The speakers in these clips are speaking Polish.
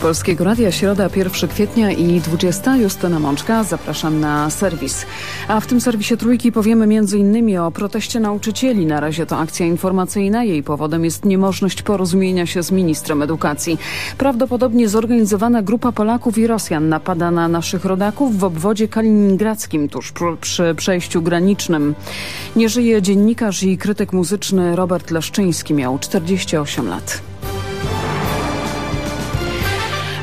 Polskiego Radia, środa 1 kwietnia i 20. Justyna Mączka. Zapraszam na serwis. A w tym serwisie Trójki powiemy m.in. o proteście nauczycieli. Na razie to akcja informacyjna. Jej powodem jest niemożność porozumienia się z ministrem edukacji. Prawdopodobnie zorganizowana grupa Polaków i Rosjan napada na naszych rodaków w obwodzie kaliningradzkim tuż przy przejściu granicznym. Nie żyje dziennikarz i krytyk muzyczny Robert Leszczyński. Miał 48 lat.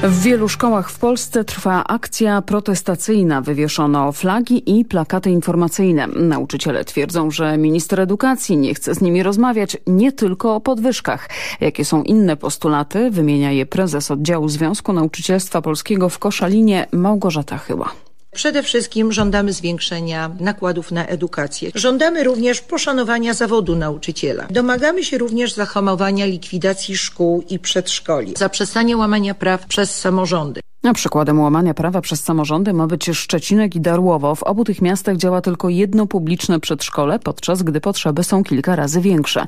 W wielu szkołach w Polsce trwa akcja protestacyjna. Wywieszono flagi i plakaty informacyjne. Nauczyciele twierdzą, że minister edukacji nie chce z nimi rozmawiać nie tylko o podwyżkach. Jakie są inne postulaty, wymienia je prezes oddziału Związku Nauczycielstwa Polskiego w Koszalinie Małgorzata Chyła. Przede wszystkim żądamy zwiększenia nakładów na edukację. Żądamy również poszanowania zawodu nauczyciela. Domagamy się również zahamowania likwidacji szkół i przedszkoli, zaprzestania łamania praw przez samorządy. A przykładem łamania prawa przez samorządy ma być Szczecinek i Darłowo. W obu tych miastach działa tylko jedno publiczne przedszkole, podczas gdy potrzeby są kilka razy większe.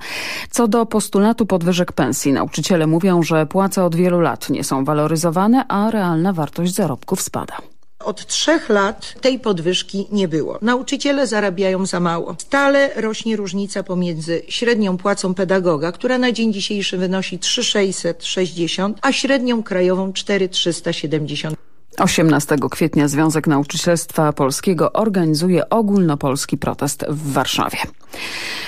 Co do postulatu podwyżek pensji, nauczyciele mówią, że płace od wielu lat nie są waloryzowane, a realna wartość zarobków spada. Od trzech lat tej podwyżki nie było. Nauczyciele zarabiają za mało. Stale rośnie różnica pomiędzy średnią płacą pedagoga, która na dzień dzisiejszy wynosi 3660, a średnią krajową 4370. 18 kwietnia Związek Nauczycielstwa Polskiego organizuje ogólnopolski protest w Warszawie.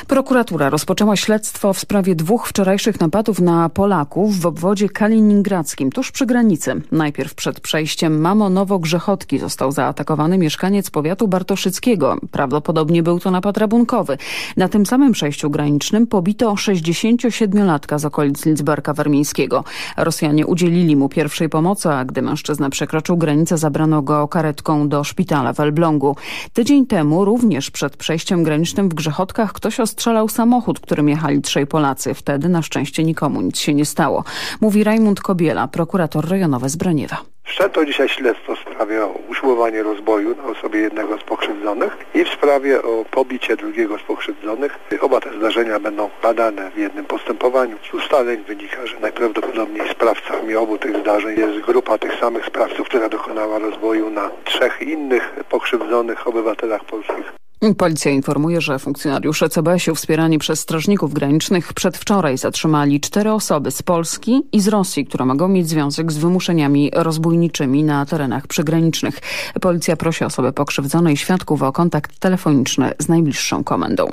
Prokuratura rozpoczęła śledztwo w sprawie dwóch wczorajszych napadów na Polaków w obwodzie kaliningradzkim, tuż przy granicy. Najpierw przed przejściem Mamonowo-Grzechotki został zaatakowany mieszkaniec powiatu bartoszyckiego. Prawdopodobnie był to napad rabunkowy. Na tym samym przejściu granicznym pobito 67-latka z okolic Lidzbarka Warmińskiego. Rosjanie udzielili mu pierwszej pomocy, a gdy mężczyzna przekroczył granicę, zabrano go karetką do szpitala w Elblągu. Tydzień temu, również przed przejściem granicznym w Grzechotkach, ktoś ostrzelał samochód, którym jechali trzej Polacy. Wtedy na szczęście nikomu nic się nie stało. Mówi Rajmund Kobiela, prokurator rejonowy z Braniewa. Wszczęto dzisiaj śledztwo w sprawie o usiłowanie rozboju na osobie jednego z pokrzywdzonych i w sprawie o pobicie drugiego z pokrzywdzonych. Oba te zdarzenia będą badane w jednym postępowaniu. Z ustaleń wynika, że najprawdopodobniej sprawcami obu tych zdarzeń jest grupa tych samych sprawców, która dokonała rozboju na trzech innych pokrzywdzonych obywatelach polskich. Policja informuje, że funkcjonariusze CBS-u wspierani przez strażników granicznych przedwczoraj zatrzymali cztery osoby z Polski i z Rosji, które mogą mieć związek z wymuszeniami rozbójniczymi na terenach przygranicznych. Policja prosi osoby pokrzywdzone i świadków o kontakt telefoniczny z najbliższą komendą.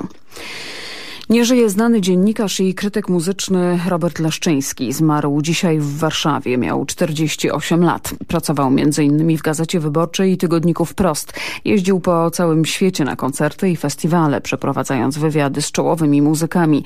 Nie żyje znany dziennikarz i krytyk muzyczny Robert Leszczyński. Zmarł dzisiaj w Warszawie. Miał 48 lat. Pracował m.in. w Gazecie Wyborczej i Tygodniku Wprost. Jeździł po całym świecie na koncerty i festiwale, przeprowadzając wywiady z czołowymi muzykami.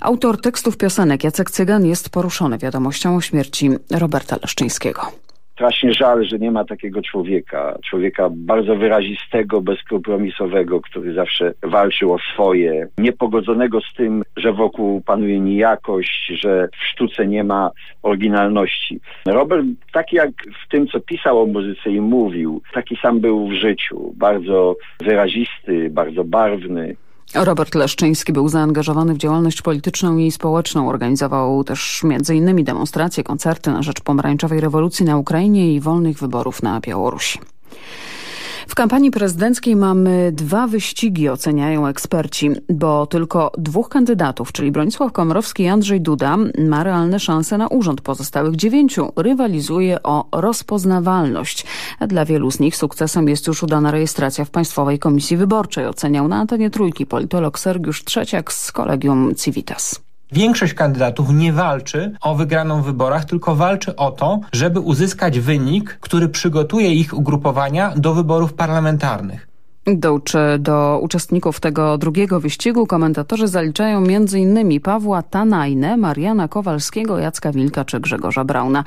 Autor tekstów piosenek Jacek Cygan jest poruszony wiadomością o śmierci Roberta Leszczyńskiego strasznie żal, że nie ma takiego człowieka. Człowieka bardzo wyrazistego, bezkompromisowego, który zawsze walczył o swoje, niepogodzonego z tym, że wokół panuje nijakość, że w sztuce nie ma oryginalności. Robert, taki jak w tym, co pisał o muzyce i mówił, taki sam był w życiu. Bardzo wyrazisty, bardzo barwny. Robert Leszczyński był zaangażowany w działalność polityczną i społeczną. Organizował też m.in. demonstracje, koncerty na rzecz pomarańczowej rewolucji na Ukrainie i wolnych wyborów na Białorusi. Kampanii prezydenckiej mamy dwa wyścigi, oceniają eksperci, bo tylko dwóch kandydatów, czyli Bronisław Komorowski i Andrzej Duda, ma realne szanse na urząd. Pozostałych dziewięciu rywalizuje o rozpoznawalność. Dla wielu z nich sukcesem jest już udana rejestracja w Państwowej Komisji Wyborczej, oceniał na antenie Trójki politolog Sergiusz Trzeciak z Kolegium Civitas. Większość kandydatów nie walczy o wygraną w wyborach, tylko walczy o to, żeby uzyskać wynik, który przygotuje ich ugrupowania do wyborów parlamentarnych. Do, do uczestników tego drugiego wyścigu komentatorzy zaliczają m.in. Pawła Tanajnę, Mariana Kowalskiego, Jacka Wilka czy Grzegorza Brauna.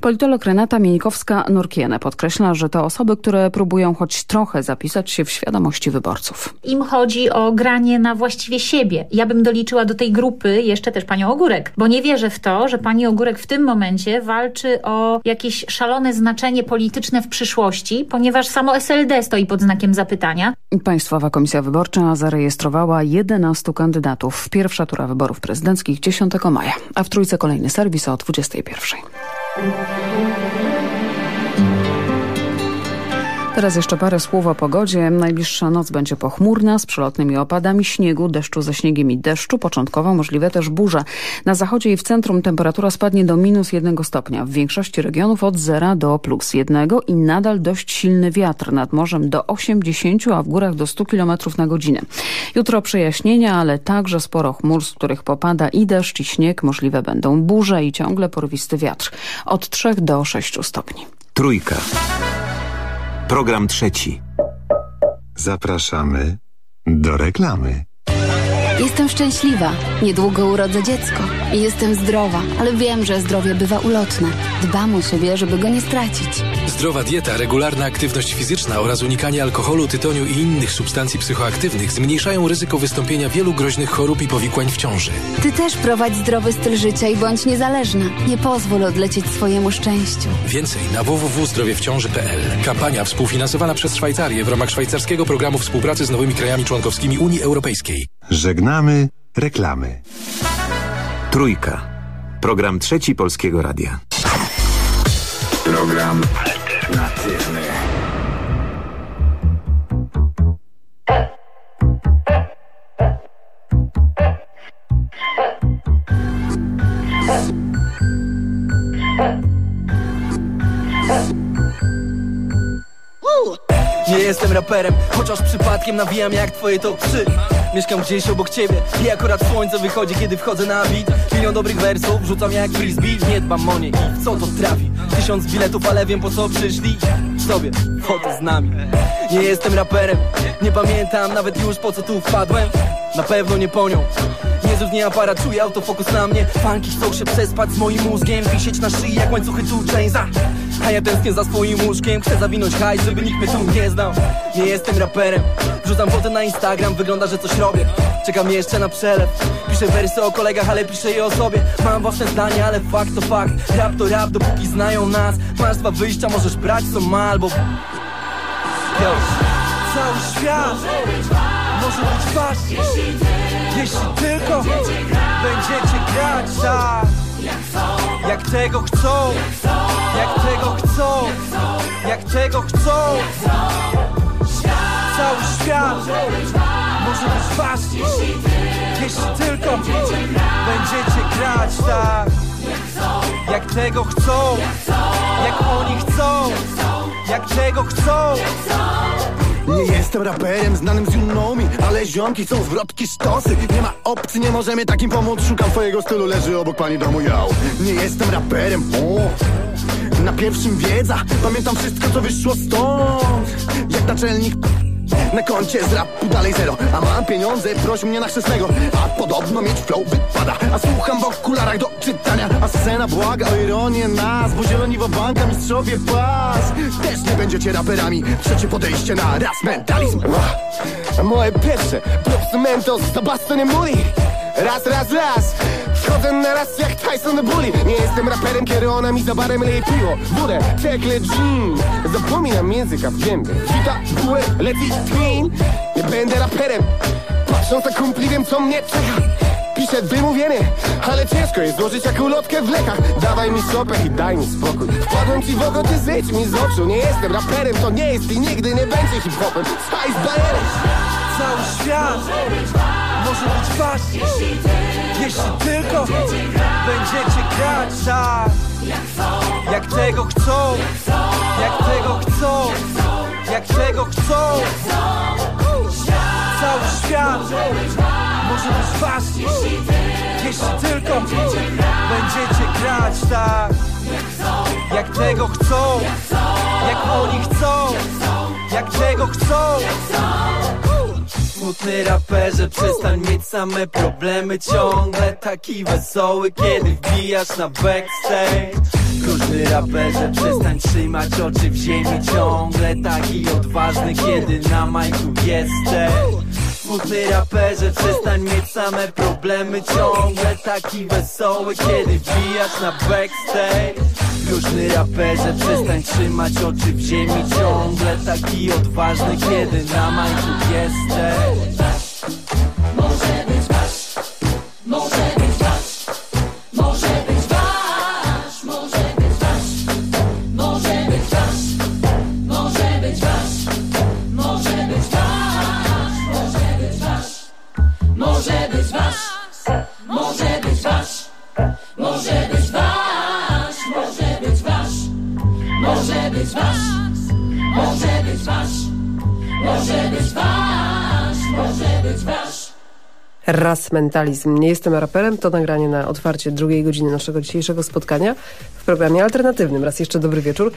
Politolog Renata Mieńkowska-Nurkiene podkreśla, że to osoby, które próbują choć trochę zapisać się w świadomości wyborców. Im chodzi o granie na właściwie siebie. Ja bym doliczyła do tej grupy jeszcze też panią Ogórek, bo nie wierzę w to, że pani Ogórek w tym momencie walczy o jakieś szalone znaczenie polityczne w przyszłości, ponieważ samo SLD stoi pod znakiem zapytania. Państwowa Komisja Wyborcza zarejestrowała 11 kandydatów. Pierwsza tura wyborów prezydenckich 10 maja, a w trójce kolejny serwis o 21. Teraz jeszcze parę słów o pogodzie. Najbliższa noc będzie pochmurna z przelotnymi opadami śniegu, deszczu ze śniegiem i deszczu. Początkowo możliwe też burze. Na zachodzie i w centrum temperatura spadnie do minus jednego stopnia. W większości regionów od zera do plus jednego i nadal dość silny wiatr nad morzem do 80, a w górach do 100 km na godzinę. Jutro przejaśnienia, ale także sporo chmur, z których popada i deszcz i śnieg. Możliwe będą burze i ciągle porwisty wiatr. Od 3 do 6 stopni. Trójka. Program trzeci. Zapraszamy do reklamy. Jestem szczęśliwa. Niedługo urodzę dziecko. I jestem zdrowa, ale wiem, że zdrowie bywa ulotne. Dbam o siebie, żeby go nie stracić. Zdrowa dieta, regularna aktywność fizyczna oraz unikanie alkoholu, tytoniu i innych substancji psychoaktywnych zmniejszają ryzyko wystąpienia wielu groźnych chorób i powikłań w ciąży. Ty też prowadź zdrowy styl życia i bądź niezależna. Nie pozwól odlecieć swojemu szczęściu. Więcej na www.zdrowiewciąży.pl. Kampania współfinansowana przez Szwajcarię w ramach szwajcarskiego programu współpracy z nowymi krajami członkowskimi Unii Europejskiej. Żegnamy reklamy. Trójka. Program trzeci Polskiego Radia. Program raperem, chociaż przypadkiem nawijam jak twoje top 3 Mieszkam gdzieś obok ciebie i akurat słońce wychodzi, kiedy wchodzę na beat. Milion dobrych wersów, rzucam jak frisbee. Nie dbam o nie i co to trafi. Tysiąc biletów, ale wiem po co przyszli Sobie, foto z nami. Nie jestem raperem, nie pamiętam nawet już po co tu wpadłem. Na pewno nie po nią. Jezus nie aparat, czuję autofokus na mnie. Fanki chcą się przespać z moim mózgiem. Wisieć na szyi jak łańcuchy tu Jamesa A ja tęsknię za swoim łóżkiem Chcę zawinąć hajs, żeby nikt mnie tu nie znał. Nie jestem raperem Wrzucam foty na Instagram, wygląda, że coś robię. Czekam jeszcze na przelew Piszę wersy o kolegach, ale piszę je o sobie. Mam własne zdanie, ale fakt to fakt. Rap to rap, dopóki znają nas. Masz dwa wyjścia, możesz brać co ma albo... Yo. Cały świat może być wasz. Jeśli tylko będziecie grać tak Jak chcą Jak tego chcą Jak tego chcą. Cały świat może być wasz Jeśli tylko będziecie grać tak Jak tego chcą Jak oni chcą Jak tego chcą. Nie jestem raperem znanym z Junomi Ale ziomki są zwrotki sztosy Nie ma opcji, nie możemy takim pomóc. Szukam twojego stylu, leży obok pani domu Yo, nie jestem raperem o, Na pierwszym wiedza. Pamiętam wszystko co wyszło stąd. Jak naczelnik na koncie z rapu dalej zero. A mam pieniądze, proś mnie na chrzestnego. A podobno mieć flow wypada. A słucham w okularach do czytania. A scena błaga o ironię nas Bo zieloniwa banka, mistrzowie pas. Też nie będziecie raperami. Trzecie podejście na raz mentalizm. A moje pierwsze Propsy Mentos, to nie Muri Raz, raz, raz Wchodzę na raz jak Tyson Bully. Nie jestem raperem, kiedy ona mi za barem leje piwo Wódę, czekle, jean Zapominam języka w gębie. Wita, bułę, leci, twin Nie będę raperem. Patrząc na kumpli wiem co mnie czeka. Piszę wymówienie, ale ciężko jest złożyć jak ulotkę w lekach. Dawaj mi sopę i daj mi spokój. Wpadłem ci w oko, ty zejdź mi z oczu. Nie jestem raperem, to nie jest i nigdy nie będzie hip-hopem. Staj z bajerem. Cały świat może być wasz. Jeśli tylko będziecie grać tak Jak tego chcą Jak tego chcą Jak tego chcą. Cały świat może być wasz Jeśli tylko będziecie grać tak Jak tego chcą Jak oni chcą Jak tego chcą Smutny raperze, przestań mieć same problemy. Ciągle taki wesoły, kiedy wbijasz na backstage. Groźny raperze, przestań trzymać oczy w ziemi. Ciągle taki odważny, kiedy na majku jesteś. Smutny raperze, przestań mieć same problemy. Ciągle taki wesoły, kiedy wbijasz na backstage Groźny raperze, przestań trzymać oczy w ziemi Ciągle. Taki odważny, kiedy na majku jesteś może być wasz, może być wasz. Raz mentalizm. Nie jestem raperem. To nagranie na otwarcie drugiej godziny naszego dzisiejszego spotkania w programie alternatywnym. Raz jeszcze dobry wieczór,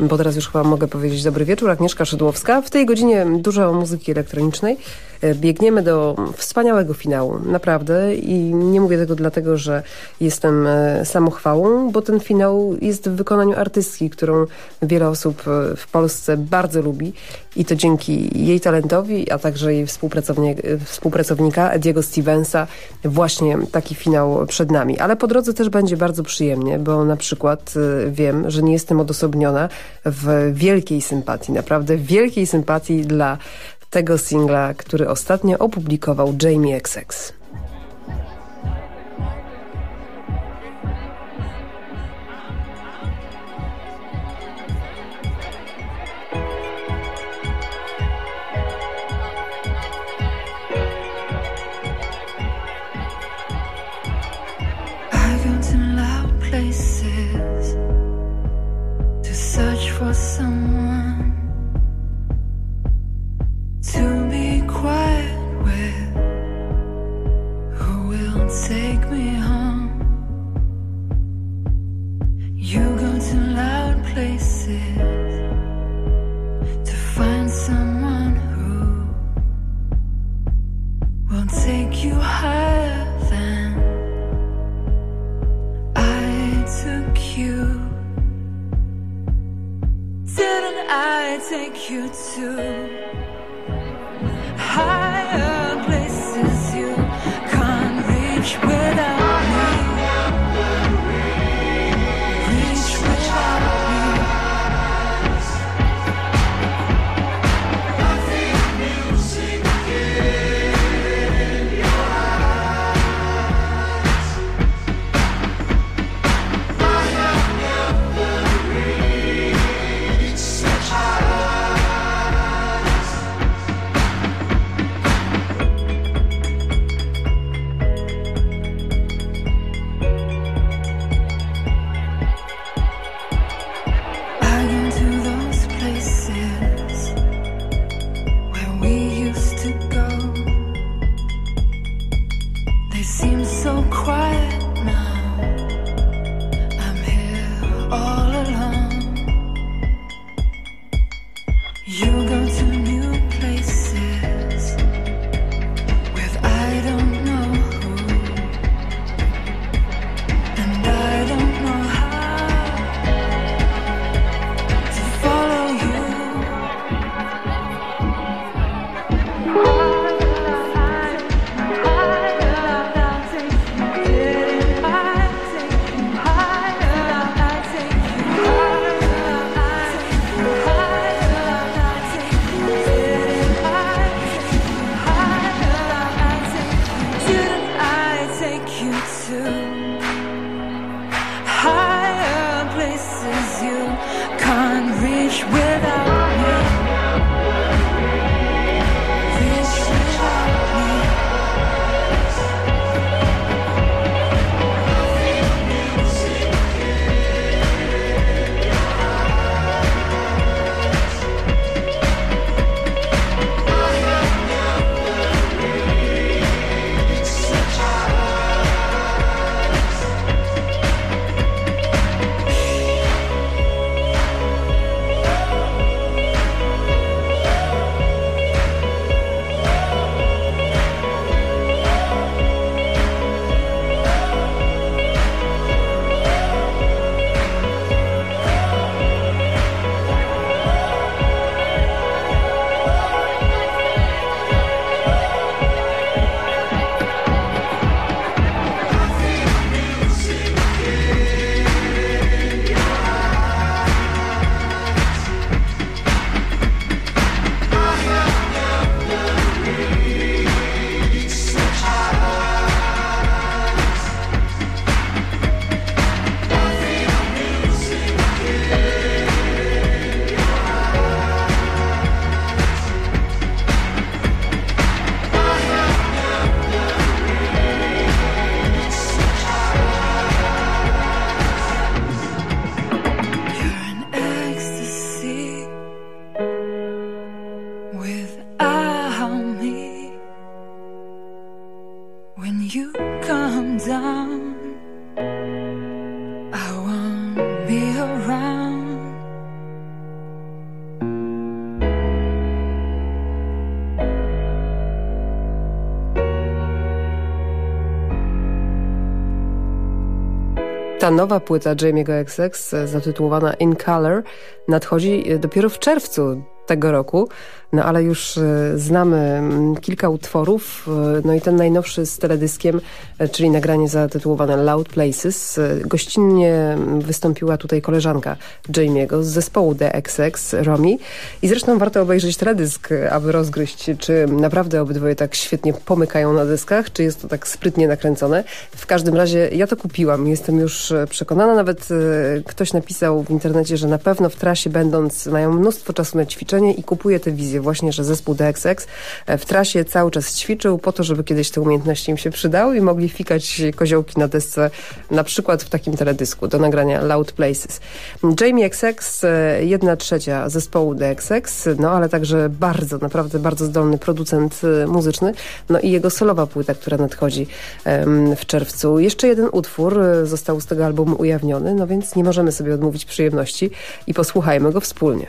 bo teraz już chyba mogę powiedzieć dobry wieczór. Agnieszka Szydłowska. W tej godzinie dużo muzyki elektronicznej. E, biegniemy do wspaniałego finału, naprawdę. I nie mówię tego dlatego, że jestem e, samochwałą, bo ten finał jest w wykonaniu artystki, którą wiele osób e, w Polsce bardzo lubi. I to dzięki jej talentowi, a także jej współpracownika Diego Stevensa właśnie taki finał przed nami. Ale po drodze też będzie bardzo przyjemnie, bo na przykład wiem, że nie jestem odosobniona w wielkiej sympatii, naprawdę wielkiej sympatii dla tego singla, który ostatnio opublikował Jamie XX. Ta nowa płyta Jamie'ego XX zatytułowana In Color nadchodzi dopiero w czerwcu tego roku, no ale już e, znamy mm, kilka utworów, e, no i ten najnowszy z teledyskiem, e, czyli nagranie zatytułowane Loud Places. Gościnnie mm, wystąpiła tutaj koleżanka Jamie'ego z zespołu The XX, Romi i zresztą warto obejrzeć teledysk, aby rozgryźć, czy naprawdę obydwoje tak świetnie pomykają na dyskach, czy jest to tak sprytnie nakręcone. W każdym razie ja to kupiłam, jestem już przekonana, nawet ktoś napisał w internecie, że na pewno w trasie będąc mają mnóstwo czasu na ćwiczenie i kupuje tę wizję właśnie, że zespół DXX e, w trasie cały czas ćwiczył po to, żeby kiedyś te umiejętności im się przydały i mogli fikać koziołki na desce, na przykład w takim teledysku do nagrania Loud Places. Jamie XX, e, jedna trzecia zespołu DXX, no ale także bardzo, naprawdę bardzo zdolny producent e, muzyczny, no i jego solowa płyta, która nadchodzi w czerwcu. Jeszcze jeden utwór został z tego albumu ujawniony, no więc nie możemy sobie odmówić przyjemności i posłuchajmy go wspólnie.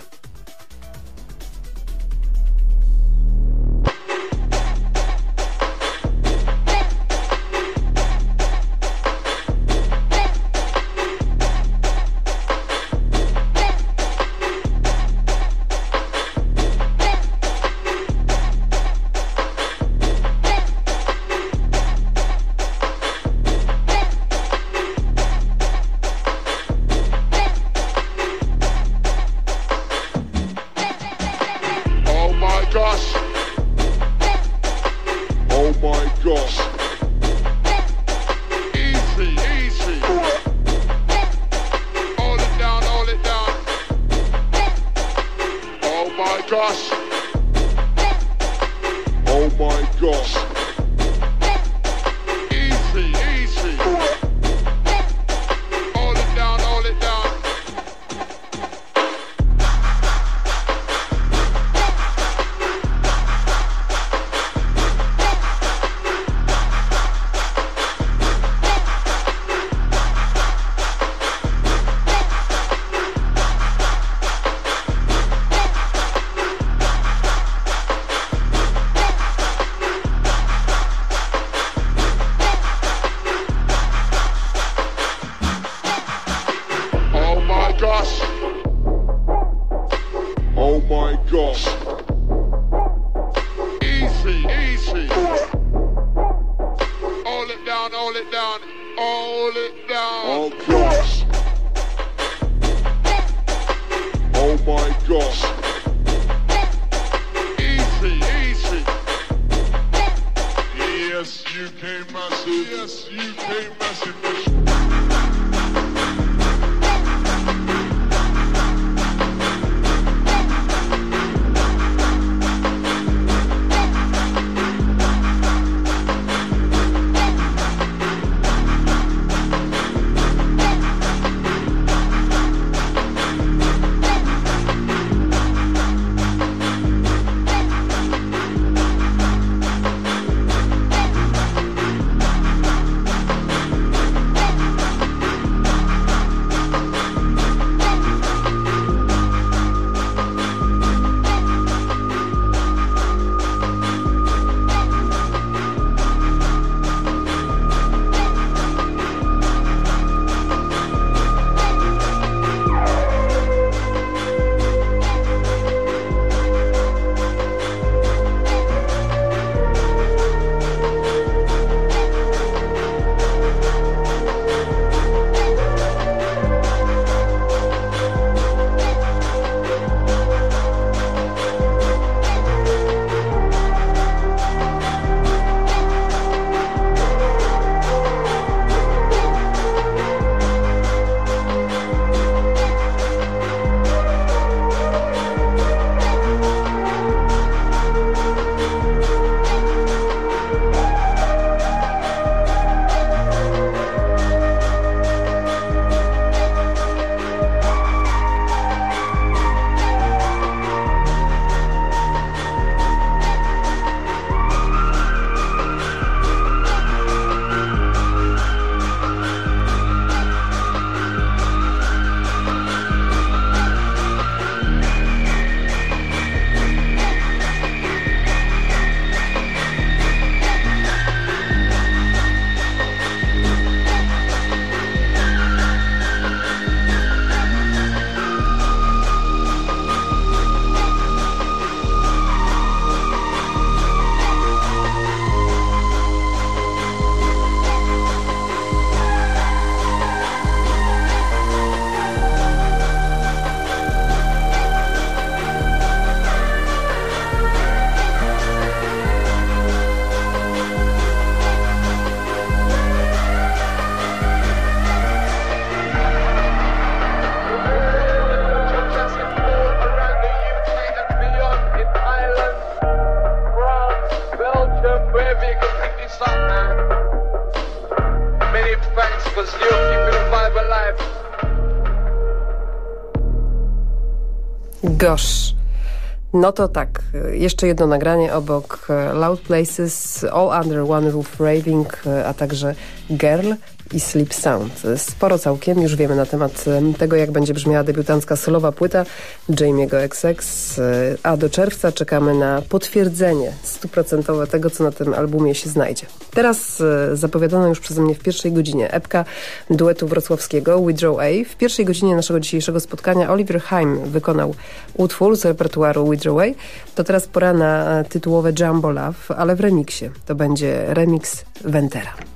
No to tak, jeszcze jedno nagranie obok e, Loud Places, All Under One Roof Raving, e, a także Girl i Sleep Sound. Sporo całkiem, już wiemy na temat tego, jak będzie brzmiała debiutancka solowa płyta Jamie'ego XX, e, a do czerwca czekamy na potwierdzenie stuprocentowe tego, co na tym albumie się znajdzie. Teraz e, zapowiadano już przeze mnie w pierwszej godzinie epka duetu wrocławskiego Withdraw A. W pierwszej godzinie naszego dzisiejszego spotkania Oliver Heim wykonał utwór z repertuaru Withdraw A. To teraz pora na e, tytułowe Jumbo Love, ale w remiksie. To będzie remix Ventera.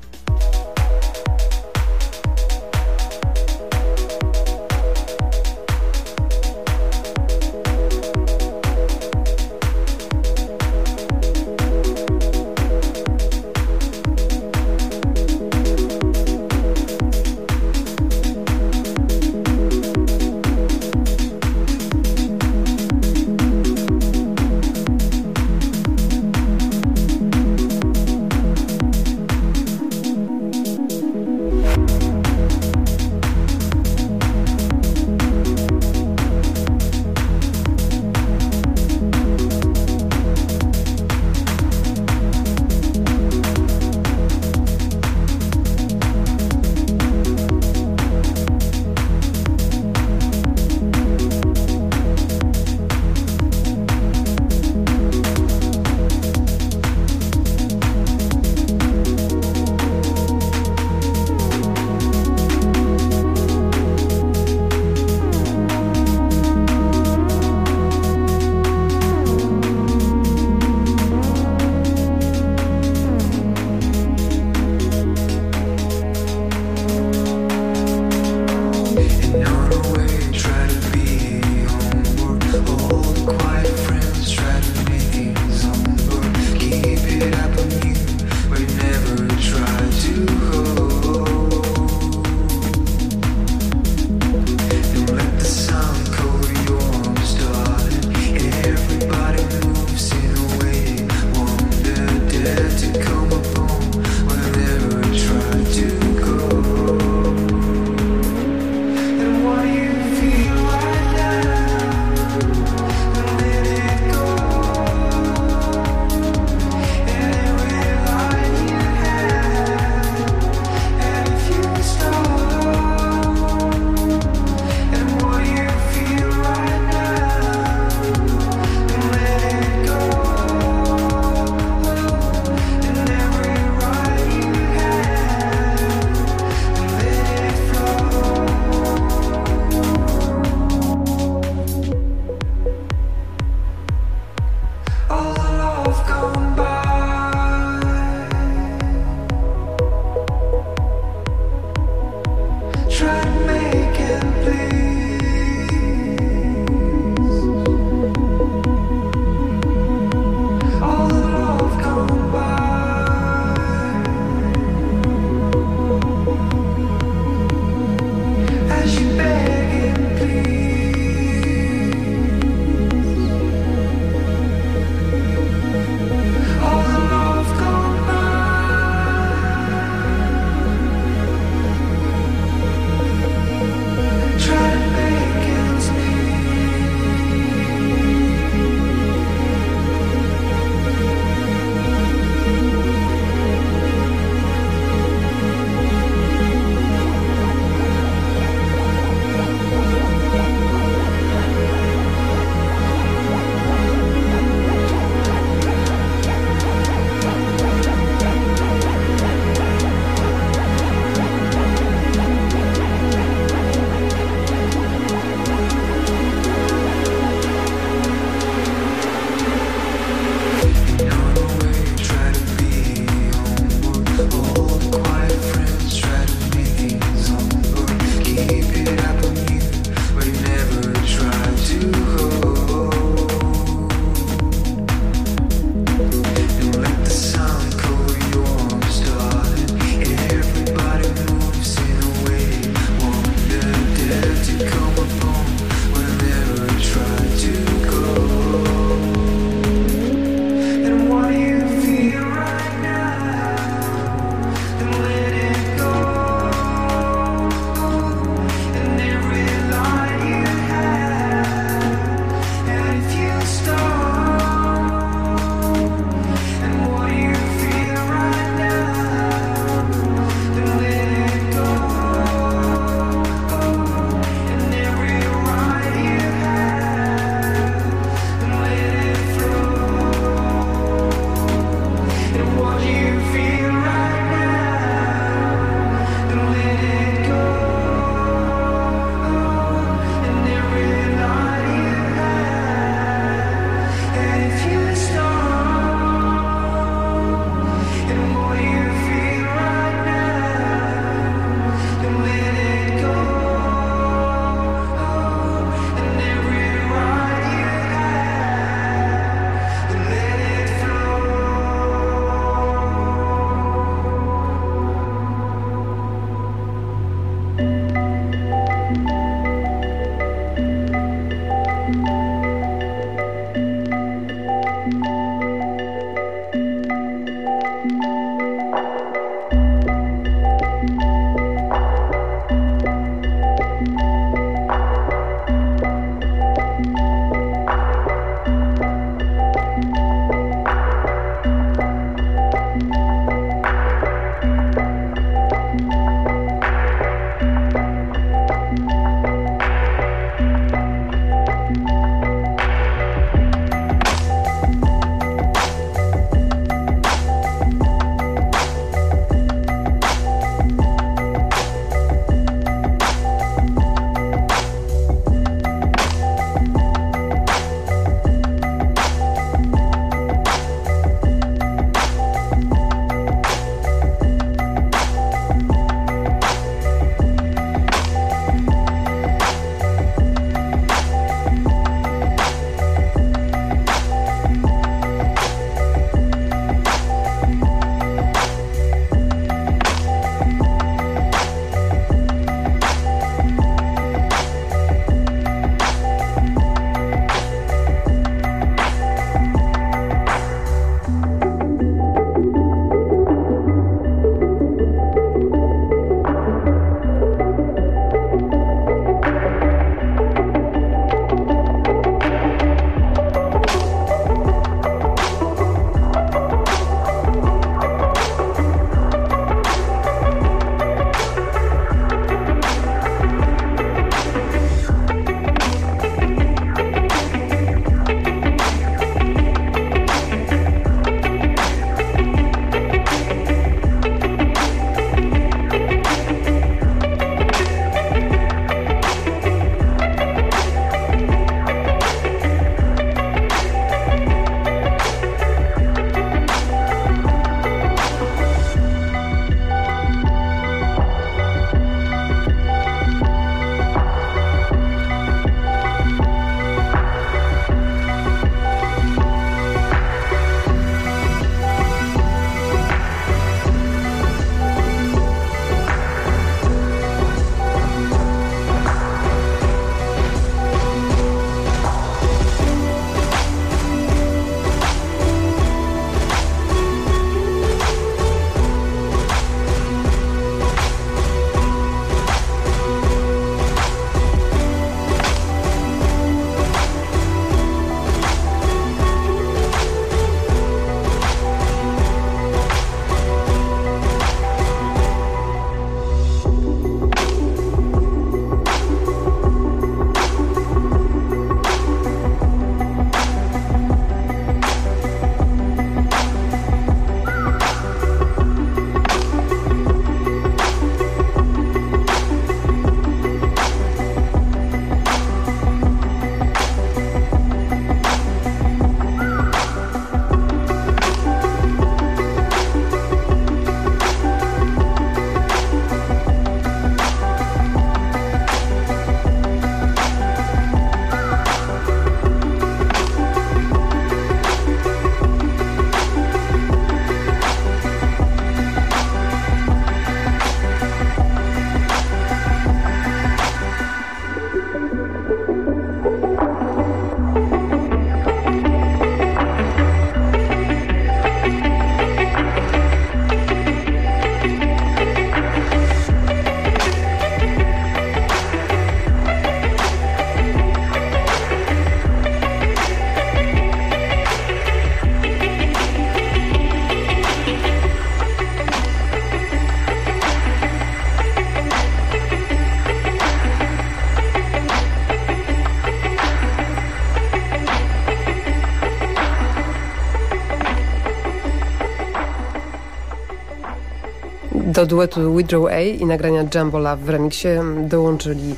Do duetu Withdraw A i nagrania Jumbo Love w remiksie dołączyli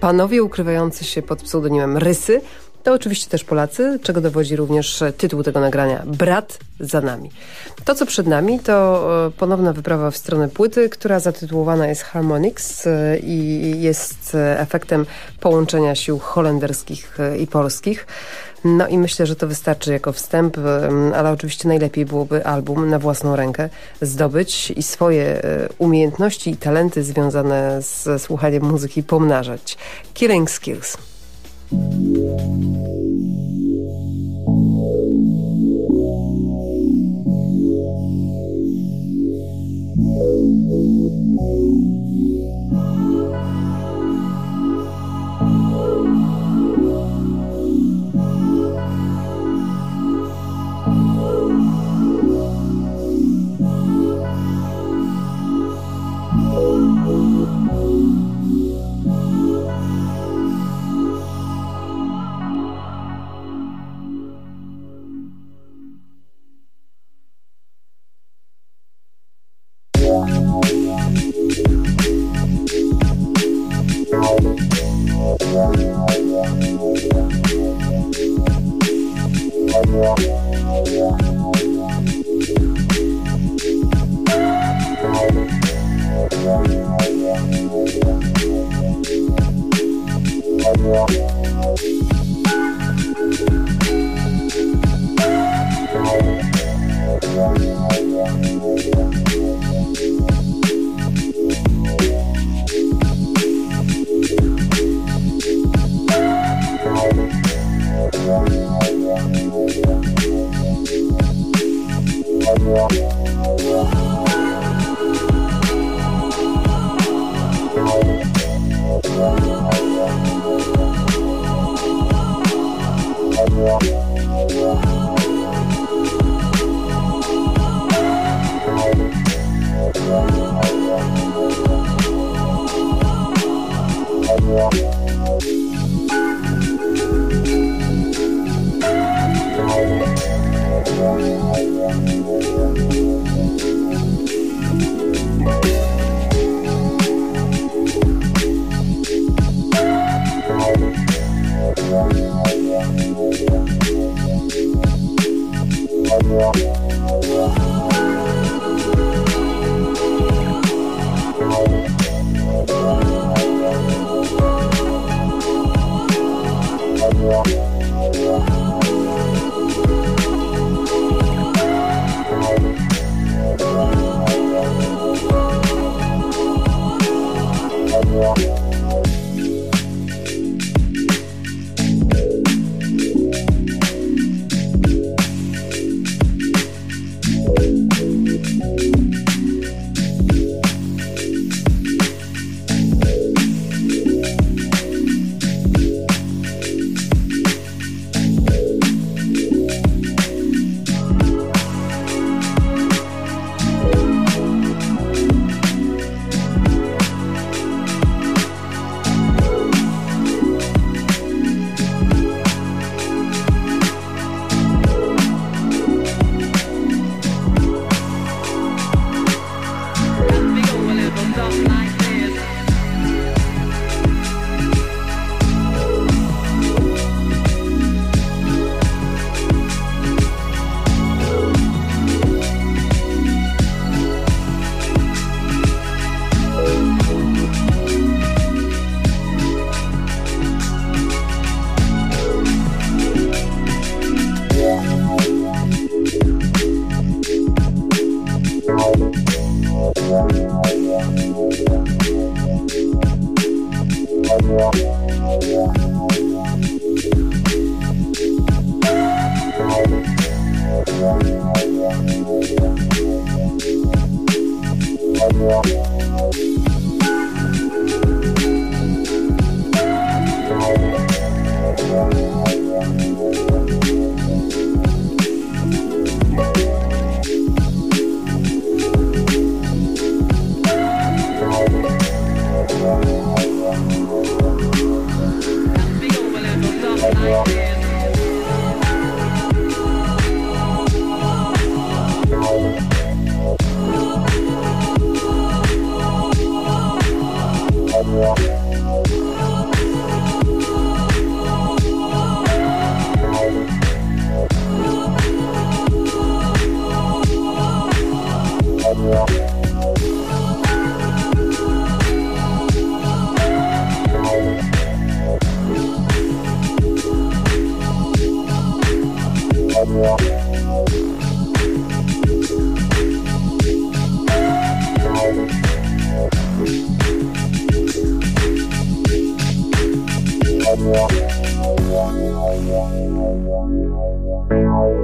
panowie ukrywający się pod pseudonimem Rysy. To oczywiście też Polacy, czego dowodzi również tytuł tego nagrania Brat za nami. To, co przed nami, to e, ponowna wyprawa w stronę płyty, która zatytułowana jest Harmonix e, i jest e, efektem połączenia sił holenderskich i polskich. No i myślę, że to wystarczy jako wstęp, ale oczywiście najlepiej byłoby album na własną rękę zdobyć i swoje e, umiejętności i talenty związane ze słuchaniem muzyki pomnażać. Killing Skills.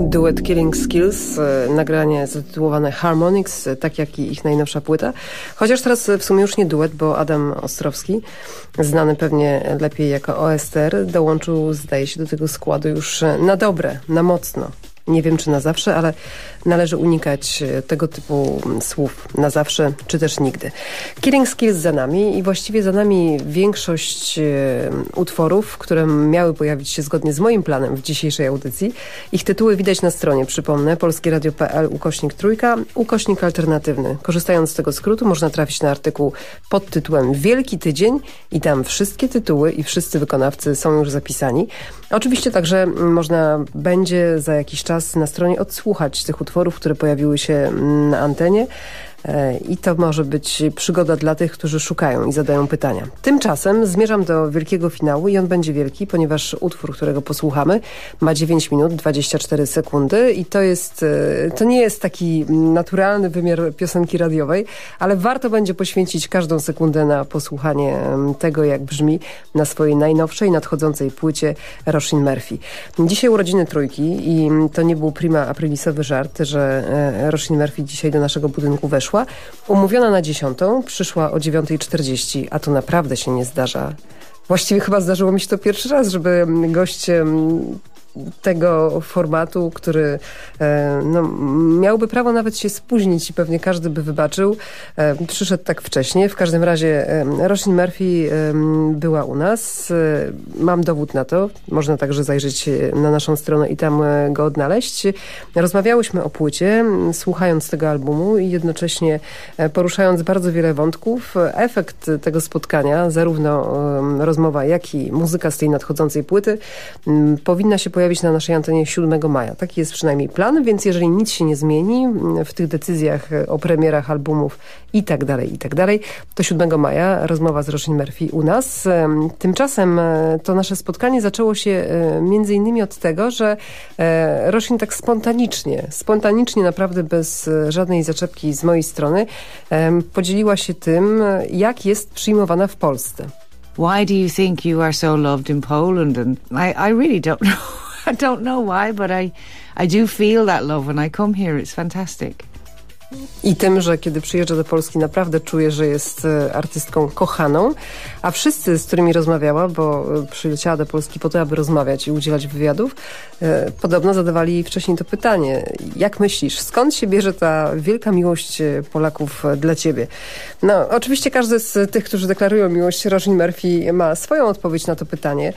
duet Killing Skills, e, nagranie zatytułowane Harmonix, e, tak jak i ich najnowsza płyta. Chociaż teraz w sumie już nie duet, bo Adam Ostrowski, znany pewnie lepiej jako OSTR, dołączył, zdaje się, do tego składu już na dobre, na mocno. Nie wiem, czy na zawsze, ale należy unikać e, tego typu mm, słów na zawsze, czy też nigdy. Killing Skills za nami i właściwie za nami większość e, utworów, które miały pojawić się zgodnie z moim planem w dzisiejszej audycji. Ich tytuły widać na stronie, przypomnę, polskieradio.pl ukośnik trójka, ukośnik alternatywny. Korzystając z tego skrótu można trafić na artykuł pod tytułem Wielki Tydzień i tam wszystkie tytuły i wszyscy wykonawcy są już zapisani. Oczywiście także mm, można będzie za jakiś czas na stronie odsłuchać tych utworów, które pojawiły się mm, na antenie. E, I to może być przygoda dla tych, którzy szukają i zadają pytania. Tymczasem zmierzam do wielkiego finału i on będzie wielki, ponieważ utwór, którego posłuchamy ma 9 minut 24 sekundy i to jest, e, to nie jest taki naturalny wymiar piosenki radiowej, ale warto będzie poświęcić każdą sekundę na posłuchanie tego, jak brzmi na swojej najnowszej, nadchodzącej płycie Roshin Murphy. Dzisiaj urodziny trójki i to nie był prima aprilisowy żart, że e, Roshin Murphy dzisiaj do naszego budynku weszła przyszła. Umówiona na dziesiątą, przyszła o 9.40, a to naprawdę się nie zdarza. Właściwie chyba zdarzyło mi się to pierwszy raz, żeby gość tego formatu, który e, no, miałby prawo nawet się spóźnić i pewnie każdy by wybaczył. E, przyszedł tak wcześnie. W każdym razie e, Roshin Murphy była u nas. Mam dowód na to. Można także zajrzeć na naszą stronę i tam go odnaleźć. Rozmawiałyśmy o płycie, słuchając tego albumu i jednocześnie poruszając bardzo wiele wątków. Efekt tego spotkania, zarówno rozmowa, jak i muzyka z tej nadchodzącej płyty powinna się pojawić pojawić na naszej antenie 7 maja. Taki jest przynajmniej plan, więc jeżeli nic się nie zmieni mm, w tych decyzjach e, o premierach albumów i tak dalej, i tak dalej, to 7 maja rozmowa z Rosin Murphy u nas. Tymczasem e, to nasze spotkanie zaczęło się e, między innymi od tego, że Rosin tak spontanicznie, spontanicznie naprawdę bez żadnej zaczepki z mojej strony podzieliła się tym, jak jest przyjmowana w Polsce. Why do you think you are so loved in Poland? And I, I really don't know. I don't know why, but I, I do feel that love when I come here. It's fantastic. I tym, że kiedy przyjeżdża do Polski naprawdę czuje, że jest e, artystką kochaną, a wszyscy, z którymi rozmawiała, bo e, przyleciała do Polski po to, aby rozmawiać i udzielać wywiadów, e, podobno zadawali wcześniej to pytanie. Jak myślisz, skąd się bierze ta wielka miłość Polaków dla ciebie? No, oczywiście każdy z tych, którzy deklarują miłość Rożin Murphy ma swoją odpowiedź na to pytanie,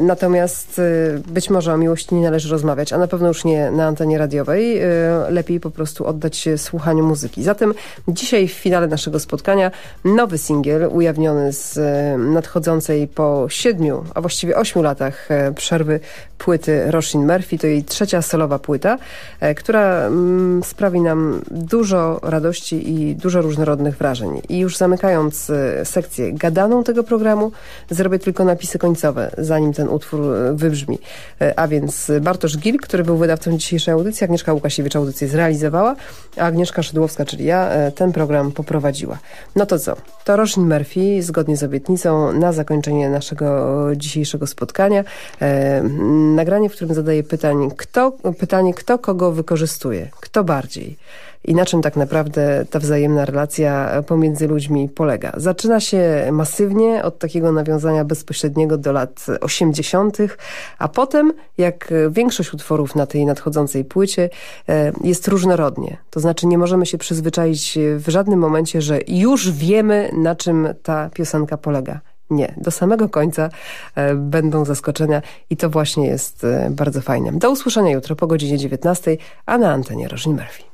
natomiast być może o miłości nie należy rozmawiać, a na pewno już nie na antenie radiowej. Lepiej po prostu oddać się słuchaniu muzyki. Zatem dzisiaj w finale naszego spotkania nowy singiel ujawniony z e, nadchodzącej po siedmiu, a właściwie ośmiu latach e, przerwy płyty Roshin Murphy. To jej trzecia solowa płyta, e, która mm, sprawi nam dużo radości i dużo różnorodnych wrażeń. I już zamykając sekcję gadaną tego programu, zrobię tylko napisy końcowe, zanim ten utwór wybrzmi. A więc Bartosz Gil, który był wydawcą dzisiejszej audycji, Agnieszka Łukasiewicz audycję zrealizowała, a Agnieszka Szydłowska, czyli ja, e, ten program poprowadziła. No to co? To Rosin Murphy, zgodnie z obietnicą, na zakończenie naszego dzisiejszego spotkania. E, nagranie, w którym zadaję pytań, kto, pytanie, kto kogo wykorzystuje, kto bardziej i na czym tak naprawdę ta wzajemna relacja pomiędzy ludźmi polega. Zaczyna się masywnie od takiego nawiązania bezpośredniego do lat 80., a potem, jak większość utworów na tej nadchodzącej płycie, e, jest różnorodnie. To znaczy nie możemy się przyzwyczaić w żadnym momencie, że już wiemy, na czym ta piosenka polega. Nie, do samego końca e, będą zaskoczenia i to właśnie jest e, bardzo fajne. Do usłyszenia jutro po godzinie 19, a na antenie Rożni Murphy.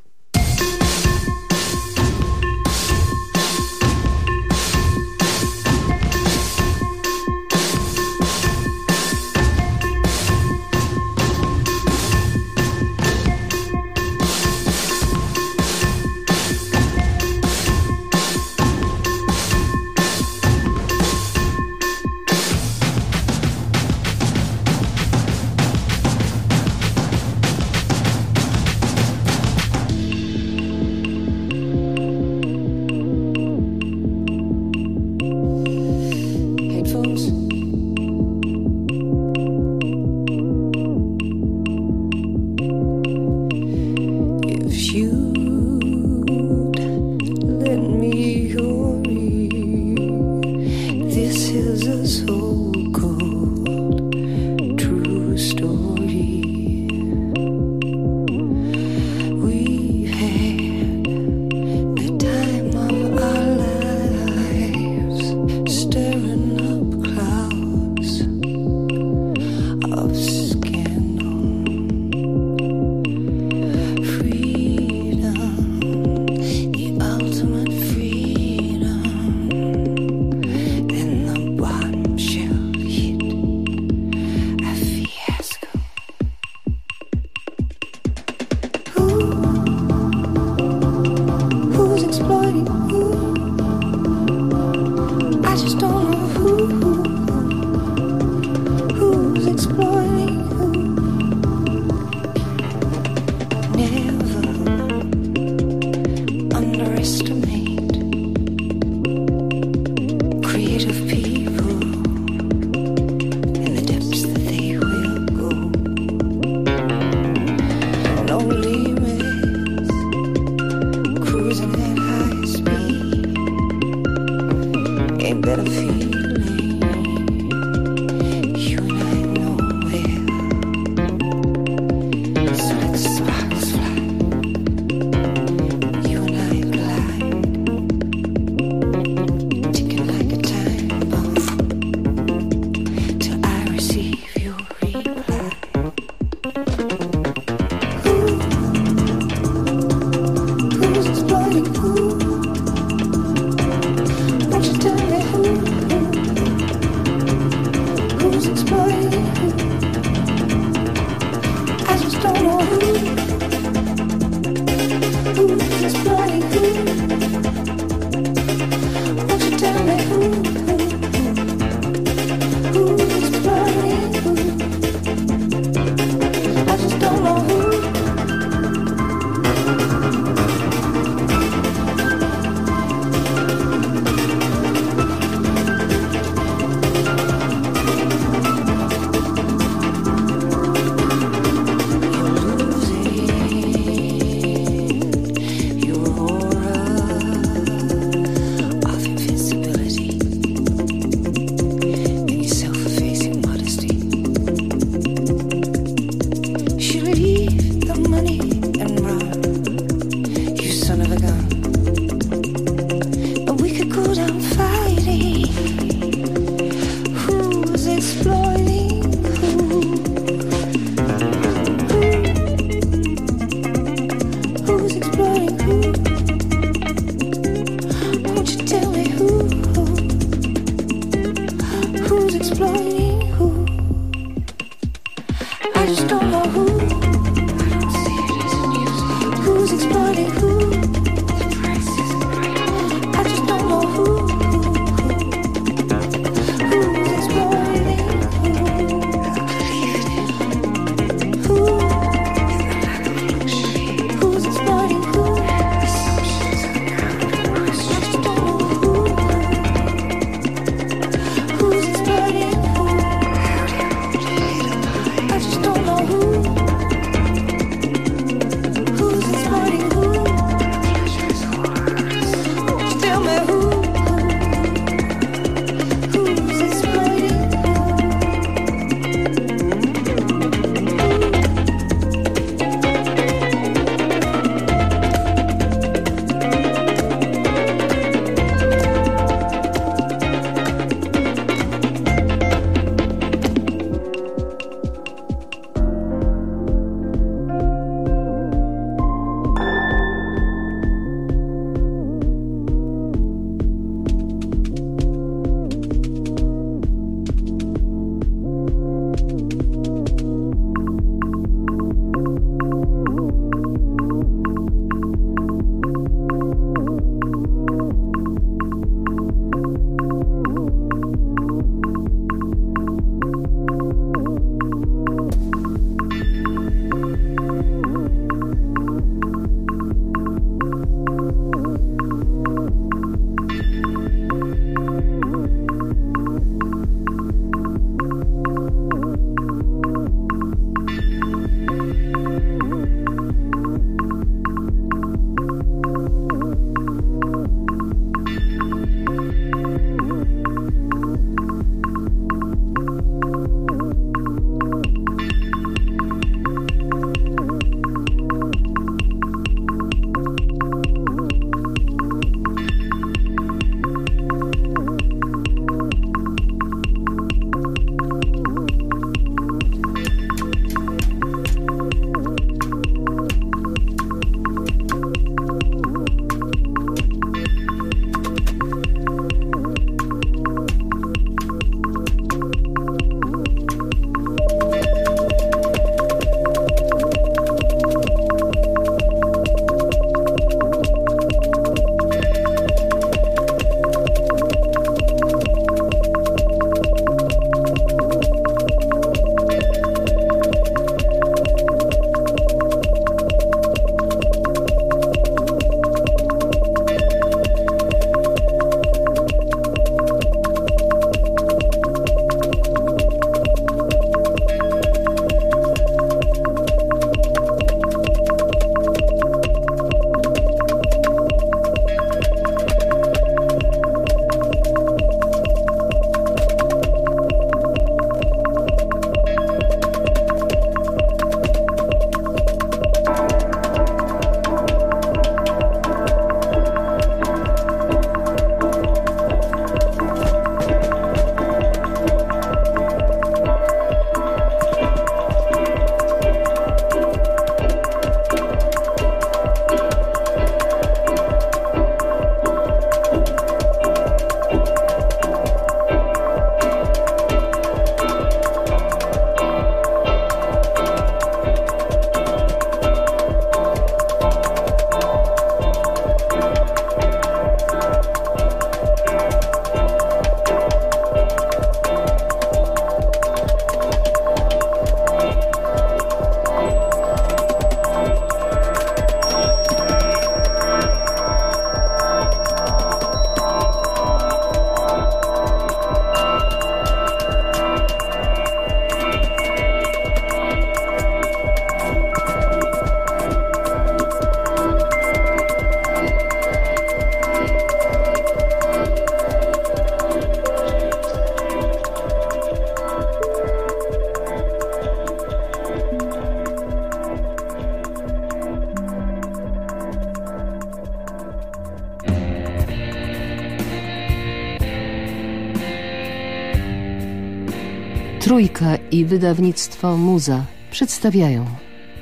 Trójka i wydawnictwo Muza przedstawiają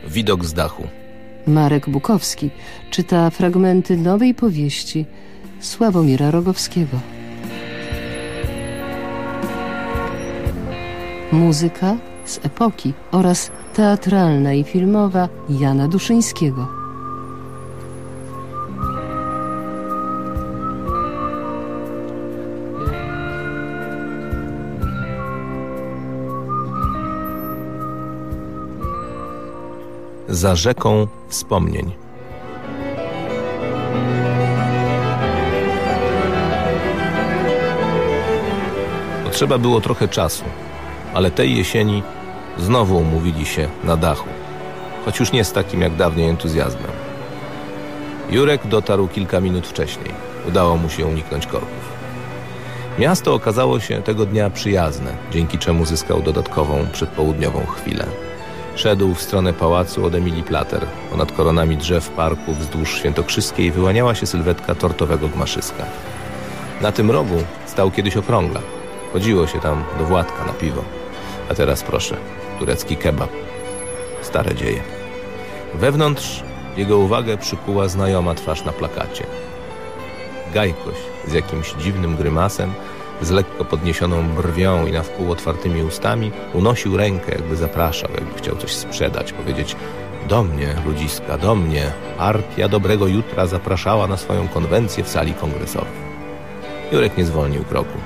Widok z dachu. Marek Bukowski czyta fragmenty nowej powieści Sławomira Rogowskiego. Muzyka z epoki oraz teatralna i filmowa Jana Duszyńskiego. Za rzeką wspomnień. Potrzeba było trochę czasu, ale tej jesieni znowu umówili się na dachu, choć już nie z takim jak dawniej entuzjazmem. Jurek dotarł kilka minut wcześniej. Udało mu się uniknąć korków. Miasto okazało się tego dnia przyjazne, dzięki czemu zyskał dodatkową przedpołudniową chwilę. Szedł w stronę pałacu od Emilii Plater. Ponad koronami drzew parku wzdłuż Świętokrzyskiej wyłaniała się sylwetka tortowego gmaszyska. Na tym rogu stał kiedyś okrągla. Chodziło się tam do Władka na piwo. A teraz proszę, turecki kebab. Stare dzieje. Wewnątrz jego uwagę przykuła znajoma twarz na plakacie. Gajkoś z jakimś dziwnym grymasem, z lekko podniesioną brwią i na wpół otwartymi ustami, unosił rękę, jakby zapraszał, jakby chciał coś sprzedać, powiedzieć do mnie, ludziska, do mnie. Partia Dobrego Jutra zapraszała na swoją konwencję w sali kongresowej. Jurek nie zwolnił kroku.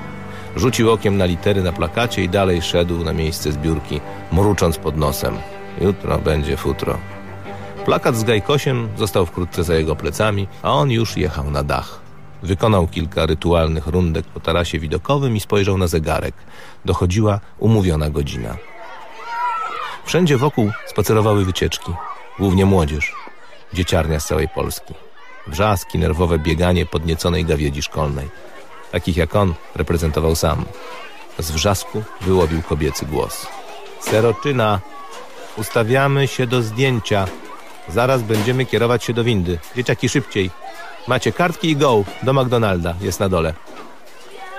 Rzucił okiem na litery na plakacie i dalej szedł na miejsce zbiórki, mrucząc pod nosem. Jutro będzie futro. Plakat z Gajkosiem został wkrótce za jego plecami, a on już jechał na dach. Wykonał kilka rytualnych rundek po tarasie widokowym i spojrzał na zegarek. Dochodziła umówiona godzina. Wszędzie wokół spacerowały wycieczki, głównie młodzież, dzieciarnia z całej Polski. Wrzaski, nerwowe bieganie podnieconej gawiedzi szkolnej. Takich jak on reprezentował sam. Z wrzasku wyłowił kobiecy głos. Seroczyna, ustawiamy się do zdjęcia. Zaraz będziemy kierować się do windy. Dzieciaki szybciej. Macie kartki i go. Do McDonalda. Jest na dole.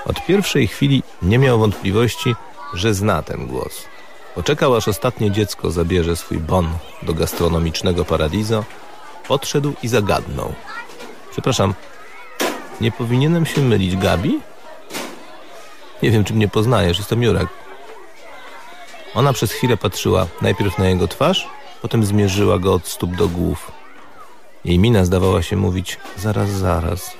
Od pierwszej chwili nie miał wątpliwości, że zna ten głos. Poczekał, aż ostatnie dziecko zabierze swój bon do gastronomicznego paradizo, podszedł i zagadnął. Przepraszam, nie powinienem się mylić, Gabi? Nie wiem, czy mnie poznajesz, jestem Jurek. Ona przez chwilę patrzyła najpierw na jego twarz, potem zmierzyła go od stóp do głów. Jej mina zdawała się mówić zaraz, zaraz.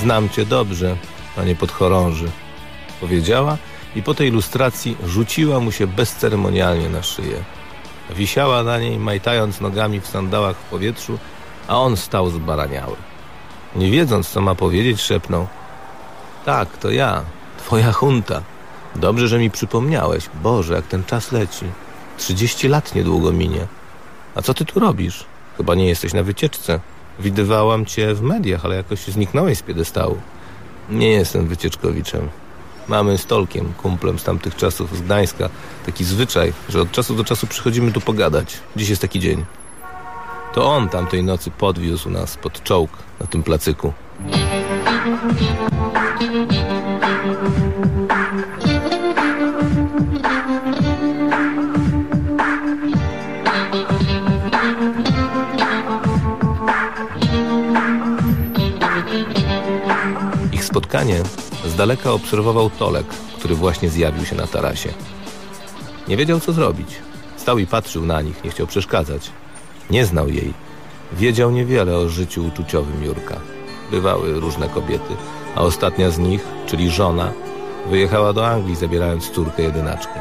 Znam cię dobrze, panie podchorąży, powiedziała i po tej ilustracji rzuciła mu się bezceremonialnie na szyję. Wisiała na niej, majtając nogami w sandałach w powietrzu, a on stał zbaraniały. Nie wiedząc, co ma powiedzieć, szepnął. Tak, to ja, twoja hunta. Dobrze, że mi przypomniałeś. Boże, jak ten czas leci. Trzydzieści lat niedługo minie. A co ty tu robisz? Chyba nie jesteś na wycieczce. Widywałam cię w mediach, ale jakoś zniknąłeś z piedestału. Nie jestem wycieczkowiczem. Mamy z Tolkiem, kumplem z tamtych czasów, z Gdańska, taki zwyczaj, że od czasu do czasu przychodzimy tu pogadać. Dziś jest taki dzień. To on tamtej nocy podwiózł nas pod czołg na tym placyku. Spotkanie z daleka obserwował Tolek, który właśnie zjawił się na tarasie. Nie wiedział, co zrobić. Stał i patrzył na nich, nie chciał przeszkadzać. Nie znał jej. Wiedział niewiele o życiu uczuciowym Jurka. Bywały różne kobiety, a ostatnia z nich, czyli żona, wyjechała do Anglii, zabierając córkę jedynaczkę.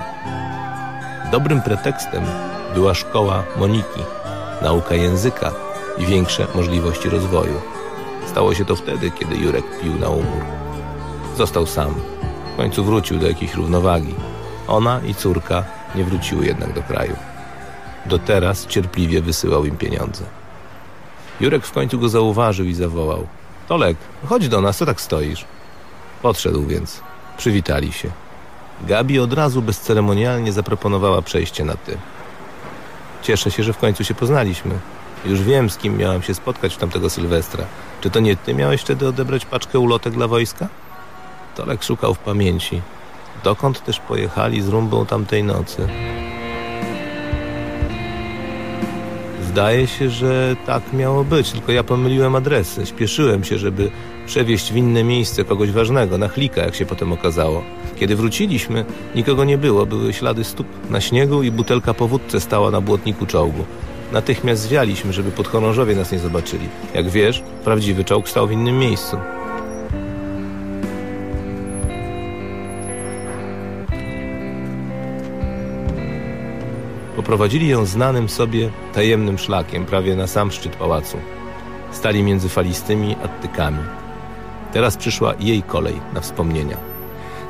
Dobrym pretekstem była szkoła Moniki, nauka języka i większe możliwości rozwoju. Stało się to wtedy, kiedy Jurek pił na umór. Został sam. W końcu wrócił do jakiejś równowagi. Ona i córka nie wróciły jednak do kraju. Do teraz cierpliwie wysyłał im pieniądze. Jurek w końcu go zauważył i zawołał. Tolek, chodź do nas, co tak stoisz? Podszedł więc. Przywitali się. Gabi od razu bezceremonialnie zaproponowała przejście na ty. Cieszę się, że w końcu się poznaliśmy. Już wiem, z kim miałam się spotkać w tamtego Sylwestra. Czy to nie ty miałeś wtedy odebrać paczkę ulotek dla wojska? Tolek szukał w pamięci. Dokąd też pojechali z rumbą tamtej nocy? Zdaje się, że tak miało być, tylko ja pomyliłem adresy. Śpieszyłem się, żeby przewieźć w inne miejsce kogoś ważnego, na chlika, jak się potem okazało. Kiedy wróciliśmy, nikogo nie było, były ślady stóp na śniegu i butelka po wódce stała na błotniku czołgu. Natychmiast zwialiśmy, żeby podchorążowie nas nie zobaczyli. Jak wiesz, prawdziwy czołg stał w innym miejscu. Poprowadzili ją znanym sobie tajemnym szlakiem, prawie na sam szczyt pałacu. Stali między falistymi attykami. Teraz przyszła jej kolej na wspomnienia.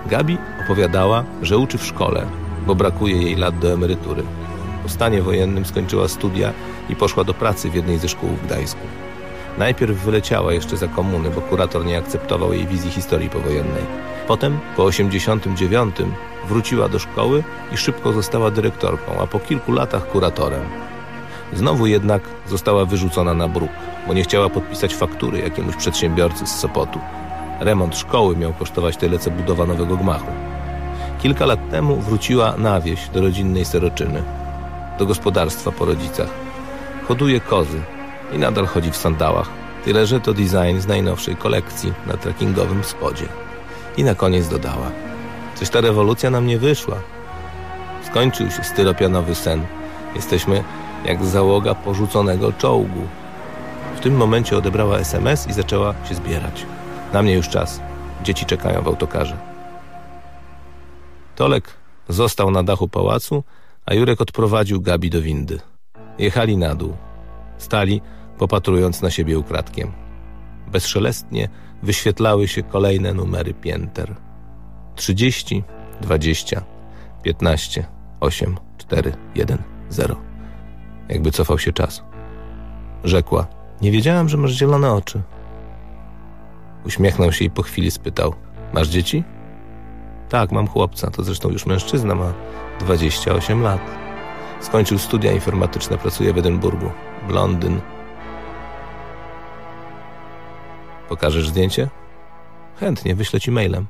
Gabi opowiadała, że uczy w szkole, bo brakuje jej lat do emerytury. Stanie wojennym skończyła studia i poszła do pracy w jednej ze szkół w Gdańsku. Najpierw wyleciała jeszcze za komuny, bo kurator nie akceptował jej wizji historii powojennej. Potem, po 89, wróciła do szkoły i szybko została dyrektorką, a po kilku latach kuratorem. Znowu jednak została wyrzucona na bruk, bo nie chciała podpisać faktury jakiemuś przedsiębiorcy z Sopotu. Remont szkoły miał kosztować tyle, co budowa nowego gmachu. Kilka lat temu wróciła na wieś do rodzinnej Seroczyny, do gospodarstwa po rodzicach. Hoduje kozy i nadal chodzi w sandałach, tyle że to design z najnowszej kolekcji na trekkingowym spodzie. I na koniec dodała: Coś ta rewolucja nam nie wyszła. Skończył się styropianowy sen. Jesteśmy jak załoga porzuconego czołgu. W tym momencie odebrała SMS i zaczęła się zbierać. Na mnie już czas. Dzieci czekają w autokarze. Tolek został na dachu pałacu, a Jurek odprowadził Gabi do windy. Jechali na dół. Stali, popatrując na siebie ukradkiem. Bezszelestnie wyświetlały się kolejne numery pięter. 30, 20, 15, 8, 4, 1, 0. Jakby cofał się czas. Rzekła: Nie wiedziałam, że masz zielone oczy. Uśmiechnął się i po chwili spytał: Masz dzieci? Tak, mam chłopca, to zresztą już mężczyzna, ma 28 lat. Skończył studia informatyczne, pracuje w Edynburgu. Blondyn. Pokażesz zdjęcie? Chętnie, wyślę ci mailem.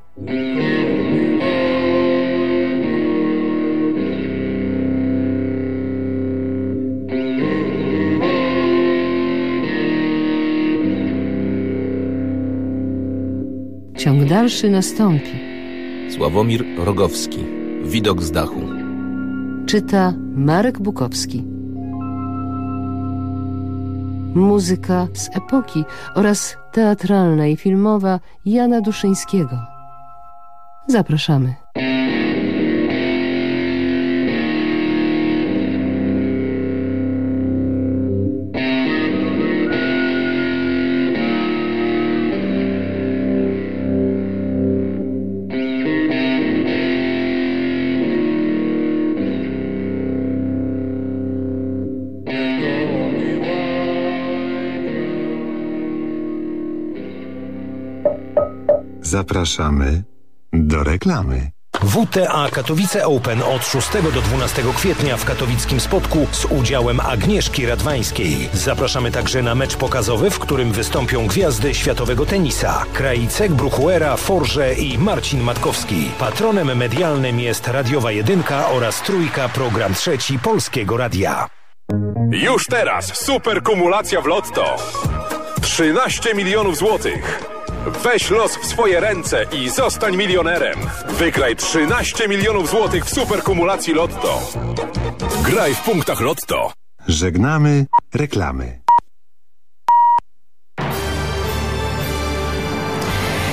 Ciąg dalszy nastąpi. Sławomir Rogowski. Widok z dachu. Czyta Marek Bukowski. Muzyka z epoki oraz teatralna i filmowa Jana Duszyńskiego. Zapraszamy. Zapraszamy do reklamy. WTA Katowice Open od 6 do 12 kwietnia w katowickim spotku z udziałem Agnieszki Radwańskiej. Zapraszamy także na mecz pokazowy, w którym wystąpią gwiazdy światowego tenisa. Krajicek, Bruchuera, Forże i Marcin Matkowski. Patronem medialnym jest Radiowa Jedynka oraz Trójka Program Trzeci Polskiego Radia. Już teraz super kumulacja w Lotto. 13 milionów złotych. Weź los w swoje ręce i zostań milionerem. Wygraj 13 milionów złotych w superkumulacji Lotto. Graj w punktach Lotto. Żegnamy reklamy.